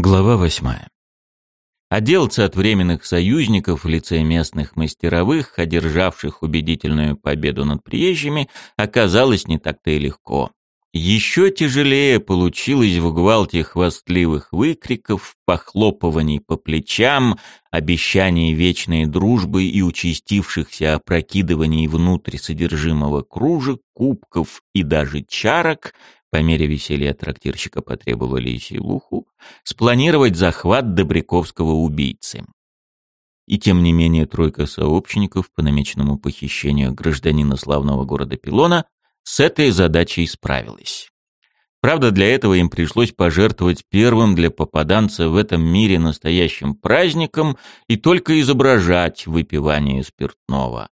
Глава восьмая. Отделаться от временных союзников в лице местных мастеровых, одержавших убедительную победу над приезжими, оказалось не так-то и легко. Еще тяжелее получилось в гвалте хвастливых выкриков, похлопываний по плечам, обещаний вечной дружбы и участившихся опрокидываний внутрь содержимого кружек, кубков и даже чарок – по мере веселья трактирщика потребовали и силуху, спланировать захват Добряковского убийцы. И тем не менее тройка сообщников по намеченному похищению гражданина славного города Пилона с этой задачей справилась. Правда, для этого им пришлось пожертвовать первым для попаданца в этом мире настоящим праздником и только изображать выпивание спиртного.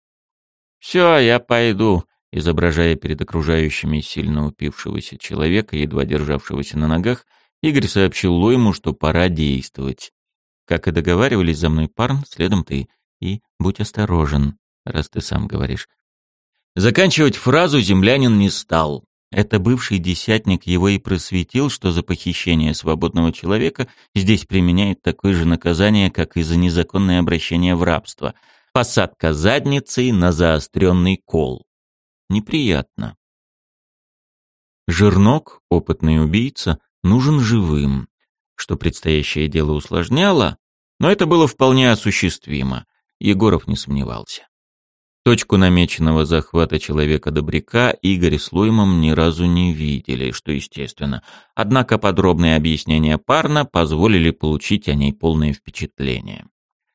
«Все, я пойду», Изображая перед окружающими сильно упившегося человека, едва державшегося на ногах, Игорь сообщил Лойму, что пора действовать. Как и договаривались, за мной парн, следом ты. И будь осторожен, раз ты сам говоришь. Заканчивать фразу землянин не стал. Это бывший десятник его и просветил, что за похищение свободного человека здесь применяет такое же наказание, как и за незаконное обращение в рабство. Посадка задницей на заостренный кол неприятно. Жирнок, опытный убийца, нужен живым, что предстоящее дело усложняло, но это было вполне осуществимо, Егоров не сомневался. Точку намеченного захвата человека-добряка Игорь с Лоймом ни разу не видели, что естественно. Однако подробные объяснения парна позволили получить о ней полное впечатление.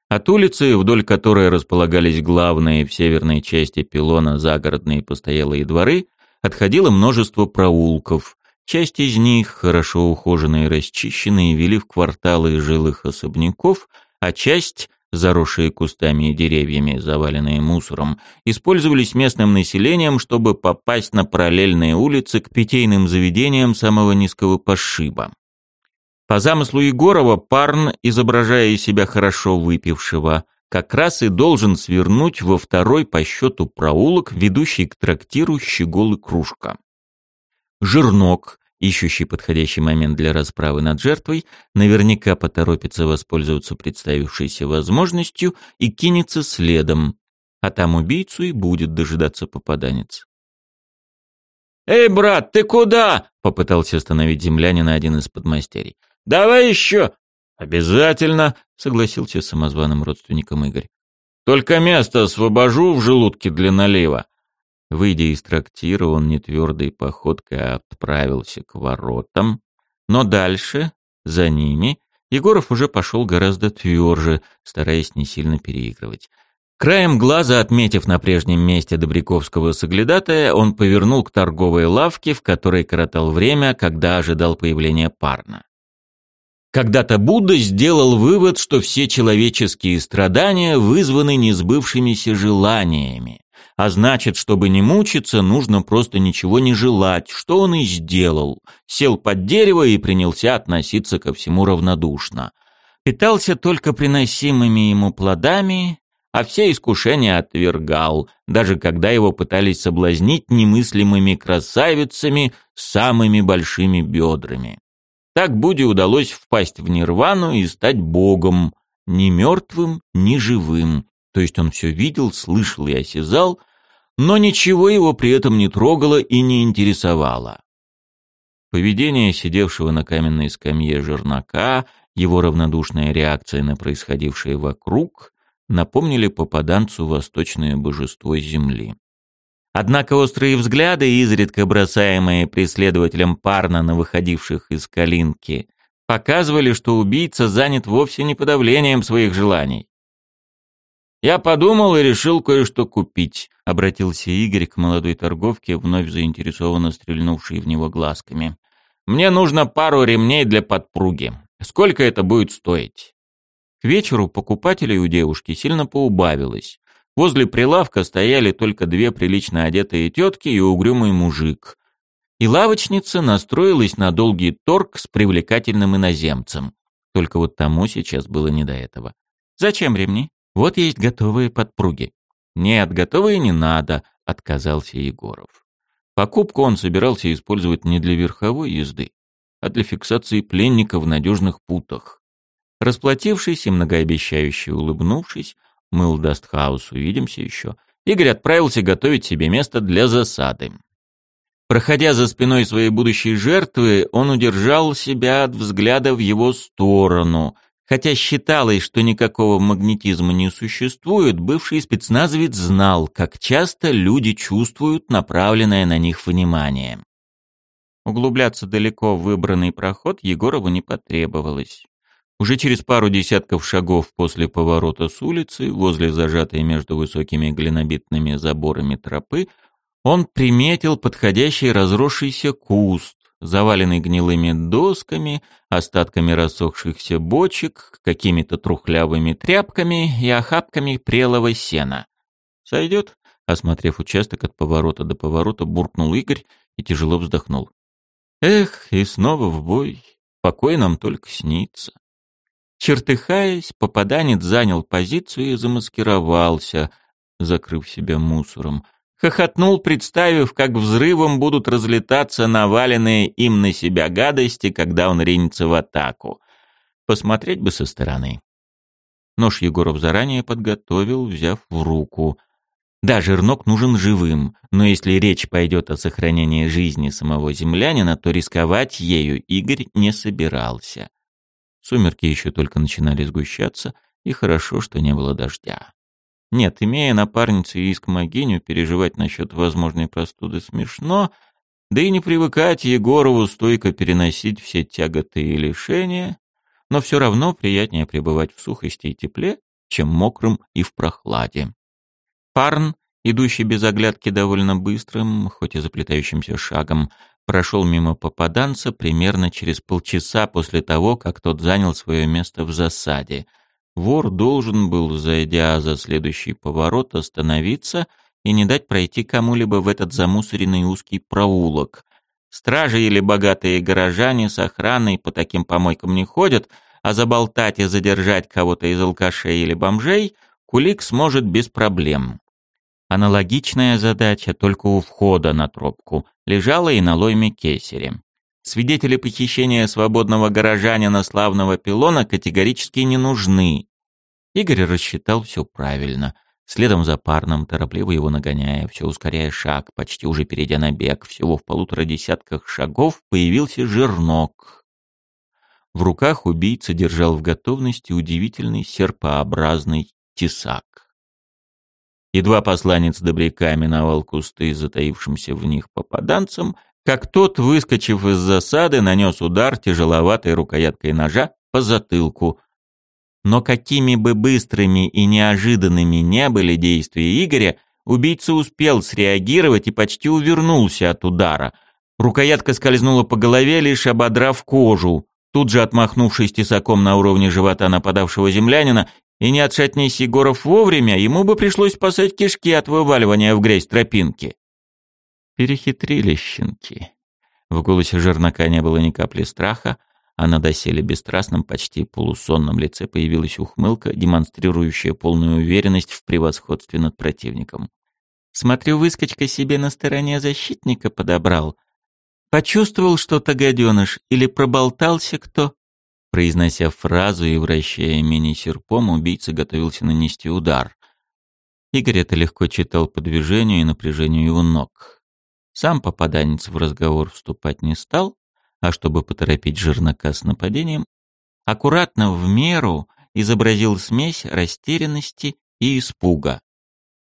От улицы, вдоль которой располагались главные в северной части пилона загородные постоялые дворы, отходило множество проулков. Часть из них, хорошо ухоженные и расчищенные, вели в кварталы жилых особняков, а часть, заросшие кустами и деревьями, заваленные мусором, использовались местным населением, чтобы попасть на параллельные улицы к питейным заведениям самого низкого пошиба. По замыслу Егорова Парн, изображая из себя хорошо выпившего, как раз и должен свернуть во второй по счету проулок, ведущий к трактиру «Щегол кружка». Жирнок, ищущий подходящий момент для расправы над жертвой, наверняка поторопится воспользоваться представившейся возможностью и кинется следом, а там убийцу и будет дожидаться попаданец. «Эй, брат, ты куда?» — попытался остановить землянина один из подмастерий. Давай еще!» «Обязательно!» — согласился с самозваным родственником Игорь. «Только место освобожу в желудке для налива». Выйдя из трактира, он нетвердой походкой отправился к воротам, но дальше, за ними, Егоров уже пошел гораздо тверже, стараясь не сильно переигрывать. Краем глаза, отметив на прежнем месте Добряковского соглядатая, он повернул к торговой лавке, в которой коротал время, когда ожидал появления парня. Когда-то Будда сделал вывод, что все человеческие страдания вызваны несбывшимися желаниями. А значит, чтобы не мучиться, нужно просто ничего не желать, что он и сделал. Сел под дерево и принялся относиться ко всему равнодушно. Питался только приносимыми ему плодами, а все искушения отвергал, даже когда его пытались соблазнить немыслимыми красавицами с самыми большими бедрами. Так Будде удалось впасть в нирвану и стать богом, ни мертвым, ни живым. То есть он все видел, слышал и осязал, но ничего его при этом не трогало и не интересовало. Поведение сидевшего на каменной скамье жернака, его равнодушная реакция на происходившее вокруг напомнили попаданцу восточное божество земли. Однако острые взгляды, изредка бросаемые преследователем парна на выходивших из калинки, показывали, что убийца занят вовсе не подавлением своих желаний. «Я подумал и решил кое-что купить», — обратился Игорь к молодой торговке, вновь заинтересованно стрельнувшей в него глазками. «Мне нужно пару ремней для подпруги. Сколько это будет стоить?» К вечеру покупателей у девушки сильно поубавилось. Возле прилавка стояли только две прилично одетые тетки и угрюмый мужик. И лавочница настроилась на долгий торг с привлекательным иноземцем. Только вот тому сейчас было не до этого. «Зачем ремни? Вот есть готовые подпруги». «Нет, готовые не надо», — отказался Егоров. Покупку он собирался использовать не для верховой езды, а для фиксации пленника в надежных путах. Расплатившись и многообещающе улыбнувшись, мыл Дастхаус, увидимся еще, Игорь отправился готовить себе место для засады. Проходя за спиной своей будущей жертвы, он удержал себя от взгляда в его сторону. Хотя считалось, что никакого магнетизма не существует, бывший спецназовец знал, как часто люди чувствуют направленное на них внимание. Углубляться далеко в выбранный проход Егорову не потребовалось. Уже через пару десятков шагов после поворота с улицы, возле зажатой между высокими глинобитными заборами тропы, он приметил подходящий разросшийся куст, заваленный гнилыми досками, остатками рассохшихся бочек, какими-то трухлявыми тряпками и охапками прелого сена. «Сойдет?» — осмотрев участок от поворота до поворота, буркнул Игорь и тяжело вздохнул. «Эх, и снова в бой. Покой нам только снится». Чертыхаясь, попаданец занял позицию и замаскировался, закрыв себя мусором. Хохотнул, представив, как взрывом будут разлетаться наваленные им на себя гадости, когда он ринется в атаку. Посмотреть бы со стороны. Нож Егоров заранее подготовил, взяв в руку. Да, жернок нужен живым, но если речь пойдет о сохранении жизни самого землянина, то рисковать ею Игорь не собирался. Сумерки еще только начинали сгущаться, и хорошо, что не было дождя. Нет, имея напарницу и искмогиню, переживать насчет возможной простуды смешно, да и не привыкать Егорову стойко переносить все тяготы и лишения, но все равно приятнее пребывать в сухости и тепле, чем мокрым и в прохладе. Парн, идущий без оглядки довольно быстрым, хоть и заплетающимся шагом, прошел мимо попаданца примерно через полчаса после того, как тот занял свое место в засаде. Вор должен был, зайдя за следующий поворот, остановиться и не дать пройти кому-либо в этот замусоренный узкий проулок. Стражи или богатые горожане с охраной по таким помойкам не ходят, а заболтать и задержать кого-то из алкашей или бомжей Кулик сможет без проблем. Аналогичная задача только у входа на тропку лежала и на лойме кесаре. Свидетели похищения свободного горожанина славного пилона категорически не нужны. Игорь рассчитал все правильно. Следом за парном, торопливо его нагоняя, все ускоряя шаг, почти уже перейдя на бег, всего в полутора десятках шагов появился жернок. В руках убийца держал в готовности удивительный серпообразный тесак. Едва посланец добряка миновал кусты затаившимся в них попаданцем, как тот, выскочив из засады, нанес удар тяжеловатой рукояткой ножа по затылку. Но какими бы быстрыми и неожиданными не были действия Игоря, убийца успел среагировать и почти увернулся от удара. Рукоятка скользнула по голове, лишь ободрав кожу. Тут же отмахнувшись тесаком на уровне живота нападавшего землянина, и не отшатнись Егоров вовремя, ему бы пришлось спасать кишки от вываливания в грязь тропинки. Перехитрили щенки. В голосе жернака не было ни капли страха, а на доселе бесстрастном, почти полусонном лице появилась ухмылка, демонстрирующая полную уверенность в превосходстве над противником. «Смотрю, выскочка себе на стороне защитника подобрал. Почувствовал что-то, гаденыш, или проболтался кто?» Произнося фразу и вращая мини-серпом, убийца готовился нанести удар. Игорь это легко читал по движению и напряжению его ног. Сам попаданец в разговор вступать не стал, а чтобы поторопить жернака с нападением, аккуратно в меру изобразил смесь растерянности и испуга.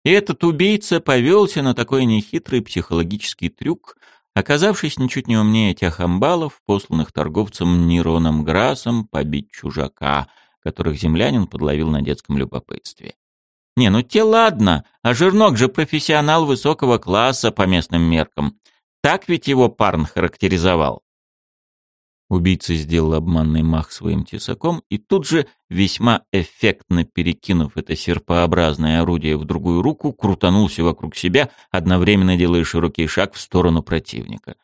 И этот убийца повелся на такой нехитрый психологический трюк, оказавшись ничуть не умнее тех амбалов, посланных торговцем Нероном Грасом побить чужака, которых землянин подловил на детском любопытстве. Не, ну те ладно, а Жирнок же профессионал высокого класса по местным меркам. Так ведь его Парн характеризовал. Убийца сделал обманный мах своим тесаком и тут же, весьма эффектно перекинув это серпообразное орудие в другую руку, крутанулся вокруг себя, одновременно делая широкий шаг в сторону противника.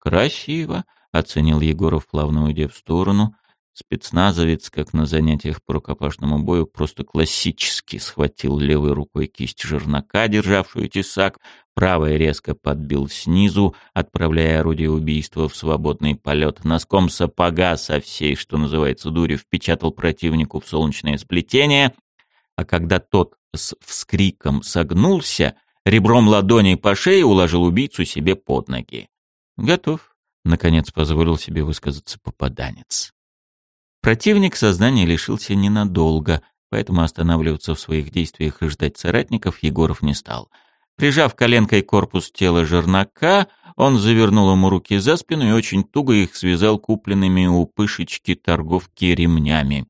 «Красиво», — оценил Егоров, плавно уйдя в сторону, Спецназовец, как на занятиях по рукопашному бою, просто классически схватил левой рукой кисть жернака, державшую тесак, правой резко подбил снизу, отправляя орудие убийства в свободный полет, носком сапога со всей, что называется, дури, впечатал противнику в солнечное сплетение, а когда тот с вскриком согнулся, ребром ладони по шее уложил убийцу себе под ноги. «Готов», — наконец позволил себе высказаться попаданец. Противник сознания лишился ненадолго, поэтому останавливаться в своих действиях и ждать соратников Егоров не стал. Прижав коленкой корпус тела жернака, он завернул ему руки за спину и очень туго их связал купленными у пышечки торговки ремнями.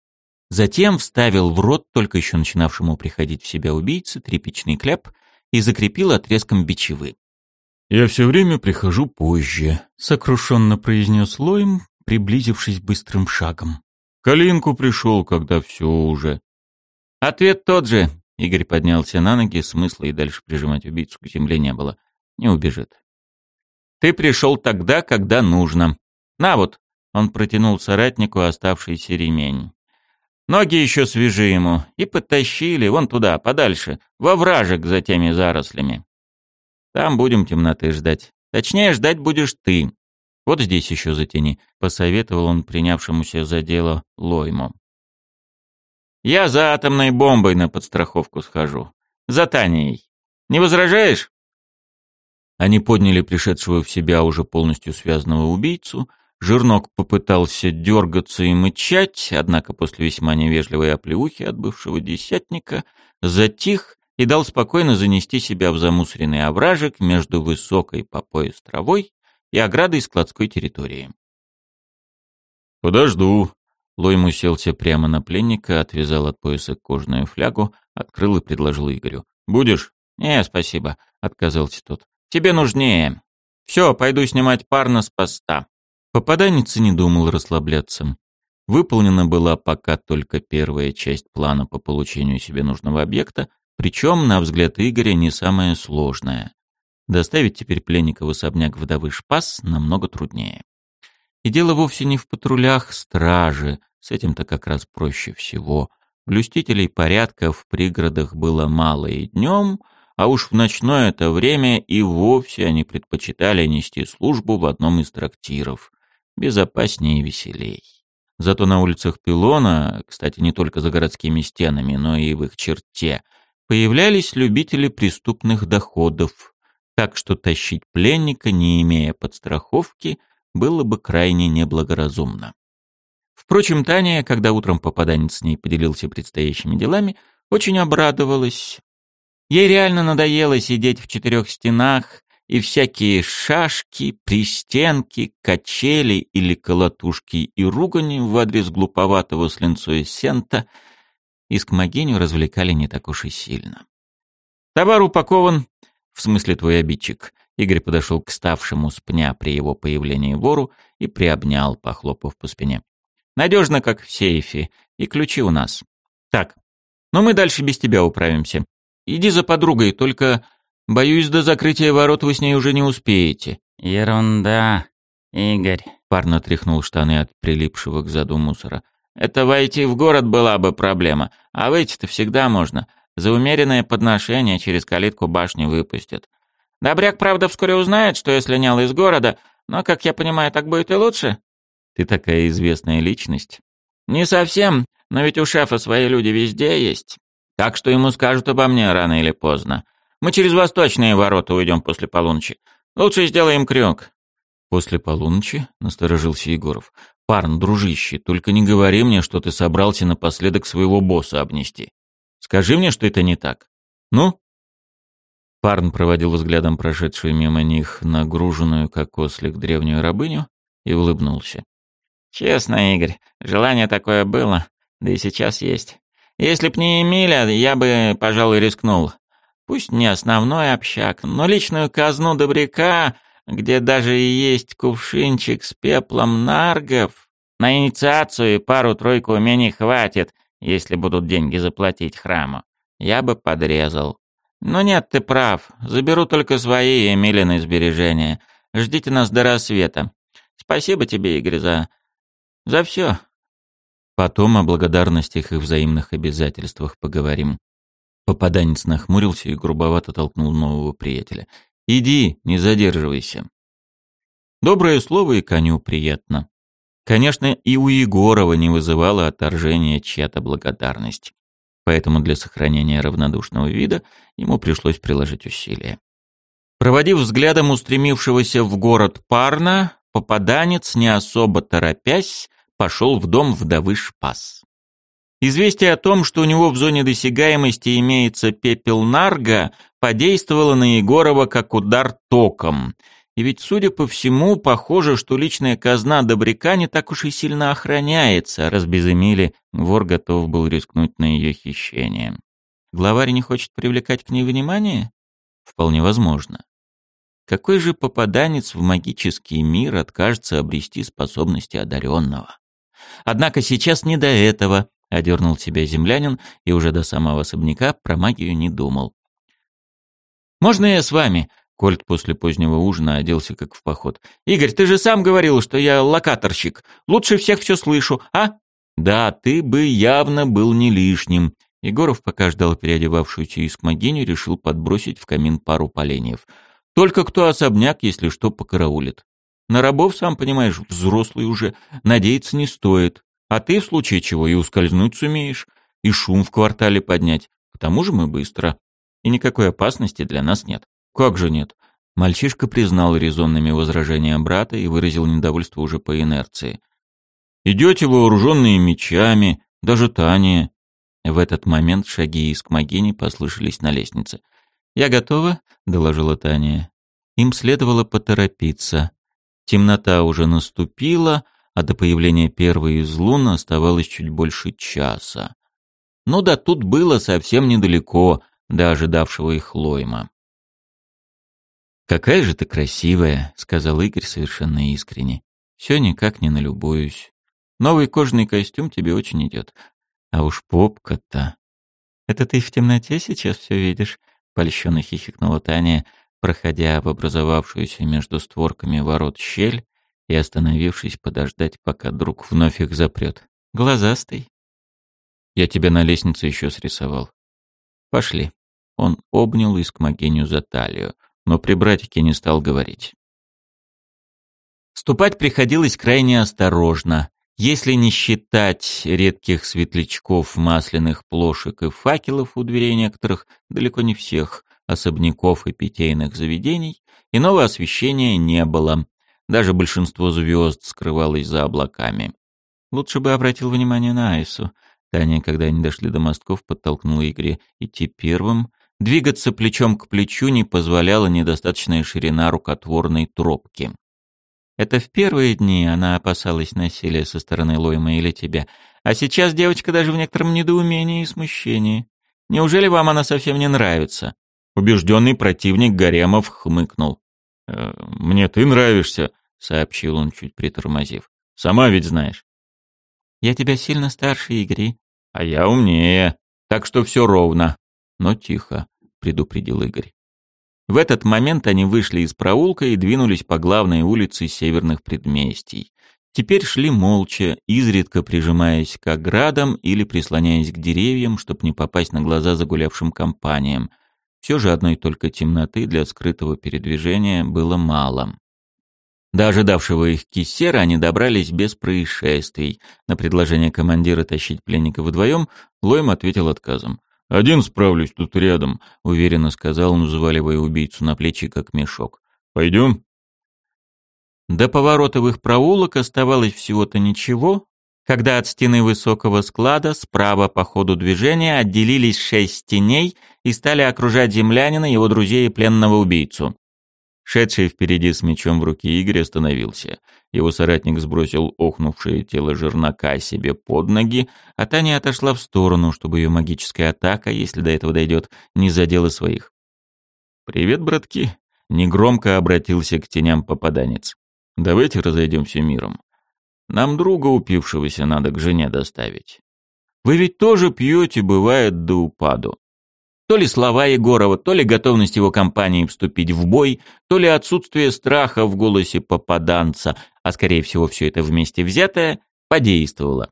Затем вставил в рот только еще начинавшему приходить в себя убийце тряпичный кляп и закрепил отрезком бичевы. «Я все время прихожу позже», — сокрушенно произнес Лоем, приблизившись быстрым шагом. Калинку пришел, когда все уже. Ответ тот же. Игорь поднялся на ноги, смысла и дальше прижимать убийцу к земле не было. Не убежит. Ты пришел тогда, когда нужно. На вот. Он протянул соратнику оставшийся ремень. Ноги еще свежи ему. И подтащили вон туда, подальше, во вражек за теми зарослями. Там будем темноты ждать. Точнее, ждать будешь ты. Вот здесь еще затяни, посоветовал он принявшемуся за дело Лойму. Я за атомной бомбой на подстраховку схожу. За Таней. Не возражаешь? Они подняли пришедшего в себя уже полностью связанного убийцу. Жирнок попытался дергаться и мычать, однако после весьма невежливой оплеухи от бывшего десятника затих и дал спокойно занести себя в замусоренный овражек между высокой по пояс травой и оградой складской территории. «Подожду». Лойм уселся прямо на пленника, отвязал от пояса кожаную флягу, открыл и предложил Игорю. «Будешь?» «Не, спасибо», — отказался тот. «Тебе нужнее. Все, пойду снимать парня с поста». Попаданец не думал расслабляться. Выполнена была пока только первая часть плана по получению себе нужного объекта, причем, на взгляд Игоря, не самая сложная. Доставить теперь пленника в особняк вдовы Шпас намного труднее. И дело вовсе не в патрулях стражи, с этим-то как раз проще всего. Блюстителей порядка в пригородах было мало и днем, а уж в ночное это время и вовсе они предпочитали нести службу в одном из трактиров. Безопаснее и веселей. Зато на улицах Пилона, кстати, не только за городскими стенами, но и в их черте, появлялись любители преступных доходов – так что тащить пленника, не имея подстраховки, было бы крайне неблагоразумно. Впрочем, Таня, когда утром попаданец с ней поделился предстоящими делами, очень обрадовалась. Ей реально надоело сидеть в четырех стенах, и всякие шашки, пристенки, качели или колотушки и ругани в адрес глуповатого с линцой сента Искмогеню развлекали не так уж и сильно. Товар упакован, в смысле твой обидчик. Игорь подошел к ставшему с пня при его появлении вору и приобнял, похлопав по спине. Надежно, как в сейфе, и ключи у нас. Так, но мы дальше без тебя управимся. Иди за подругой, только, боюсь, до закрытия ворот вы с ней уже не успеете. Ерунда, Игорь. Парно тряхнул штаны от прилипшего к заду мусора. Это войти в город была бы проблема, а выйти-то всегда можно. За умеренное подношение через калитку башни выпустят. Добряк, правда, вскоре узнает, что я слинял из города, но, как я понимаю, так будет и лучше. Ты такая известная личность. Не совсем, но ведь у шефа свои люди везде есть. Так что ему скажут обо мне рано или поздно. Мы через восточные ворота уйдем после полуночи. Лучше сделаем крюк. После полуночи насторожился Егоров. Парн, дружище, только не говори мне, что ты собрался напоследок своего босса обнести. Скажи мне, что это не так. Ну?» Парн проводил взглядом прошедшую мимо них нагруженную, как ослик, древнюю рабыню и улыбнулся. «Честно, Игорь, желание такое было, да и сейчас есть. Если б не Эмиля, я бы, пожалуй, рискнул. Пусть не основной общак, но личную казну добряка, где даже и есть кувшинчик с пеплом наргов, на инициацию и пару-тройку умений хватит, если будут деньги заплатить храму. Я бы подрезал. Но нет, ты прав. Заберу только свои и Эмилины сбережения. Ждите нас до рассвета. Спасибо тебе, Игорь, за... за все. Потом о благодарностях и взаимных обязательствах поговорим. Попаданец нахмурился и грубовато толкнул нового приятеля. «Иди, не задерживайся». Доброе слово и коню приятно. Конечно, и у Егорова не вызывало отторжения чья-то благодарность. Поэтому для сохранения равнодушного вида ему пришлось приложить усилия. Проводив взглядом устремившегося в город парна, попаданец, не особо торопясь, пошел в дом вдовы Шпас. Известие о том, что у него в зоне досягаемости имеется пепел Нарга, подействовало на Егорова как удар током. И ведь, судя по всему, похоже, что личная казна Добряка не так уж и сильно охраняется, раз без Эмили вор готов был рискнуть на ее хищение. Главарь не хочет привлекать к ней внимание? Вполне возможно. Какой же попаданец в магический мир откажется обрести способности одаренного? Однако сейчас не до этого, Одернул себя землянин и уже до самого особняка про магию не думал. «Можно я с вами?» Кольт после позднего ужина оделся как в поход. «Игорь, ты же сам говорил, что я локаторщик. Лучше всех все слышу, а?» «Да, ты бы явно был не лишним». Егоров, пока ждал переодевавшуюся искмогиню, решил подбросить в камин пару поленьев. «Только кто особняк, если что, покараулит. На рабов, сам понимаешь, взрослый уже, надеяться не стоит. А ты в случае чего и ускользнуть сумеешь, и шум в квартале поднять. К тому же мы быстро. И никакой опасности для нас нет. Как же нет? Мальчишка признал резонными возражения брата и выразил недовольство уже по инерции. «Идете вооруженные мечами, даже Таня». В этот момент шаги из Кмагини послышались на лестнице. «Я готова», — доложила Таня. Им следовало поторопиться. Темнота уже наступила, а до появления первой из лун оставалось чуть больше часа. Ну да тут было совсем недалеко до ожидавшего их Лойма. «Какая же ты красивая», — сказал Игорь совершенно искренне. «Все никак не налюбуюсь. Новый кожаный костюм тебе очень идет. А уж попка-то...» «Это ты в темноте сейчас все видишь?» — польщенно хихикнула Таня, проходя в образовавшуюся между створками ворот щель и, остановившись, подождать, пока друг вновь их запрет. «Глазастый». «Я тебя на лестнице еще срисовал». «Пошли». Он обнял Искмогеню за талию, но при братике не стал говорить. Ступать приходилось крайне осторожно, если не считать редких светлячков, масляных плошек и факелов у дверей некоторых, далеко не всех, особняков и питейных заведений, иного освещения не было, даже большинство звезд скрывалось за облаками. Лучше бы обратил внимание на Айсу. Таня, когда они дошли до мостков, подтолкнула Игоря идти первым. Двигаться плечом к плечу не позволяла недостаточная ширина рукотворной тропки. Это в первые дни она опасалась насилия со стороны Лойма или тебя. А сейчас девочка даже в некотором недоумении и смущении. Неужели вам она совсем не нравится? Убежденный противник Гаремов хмыкнул. «Э, «Мне ты нравишься», сообщил он, чуть притормозив. Сама ведь знаешь. Я тебя сильно старше, Игорь. А я умнее. Так что все ровно. Но тихо, предупредил Игорь. В этот момент они вышли из проулка и двинулись по главной улице северных предместий. Теперь шли молча, изредка прижимаясь к оградам или прислоняясь к деревьям, чтобы не попасть на глаза загулявшим компаниям. Все же одной только темноты для скрытого передвижения было мало. До ожидавшего их кисера они добрались без происшествий. На предложение командира тащить пленника вдвоем Лойм ответил отказом. «Один справлюсь тут рядом», — уверенно сказал он, взваливая убийцу на плечи, как мешок. «Пойдем?» До их проулок оставалось всего-то ничего, когда от стены высокого склада справа по ходу движения отделились шесть теней и стали окружать землянина, его друзей и пленного убийцу. Шедший впереди с мечом в руке Игорь остановился. Его соратник сбросил охнувшее тело жернака себе под ноги, а Таня отошла в сторону, чтобы ее магическая атака, если до этого дойдет, не задела своих. «Привет, братки!» — негромко обратился к теням попаданец. «Давайте разойдемся миром. Нам друга упившегося надо к жене доставить. Вы ведь тоже пьете, бывает, до упаду. То ли слова Егорова, то ли готовность его компании вступить в бой, то ли отсутствие страха в голосе попаданца, а скорее всего все это вместе взятое, подействовало.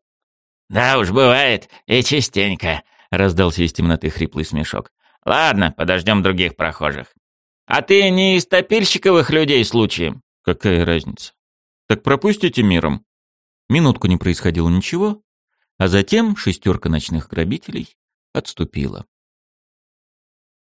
Да уж, бывает, и частенько, раздался из темноты хриплый смешок. Ладно, подождем других прохожих. А ты не из топильщиковых людей случаем? Какая разница? Так пропустите миром. Минутку не происходило ничего, а затем шестерка ночных грабителей отступила.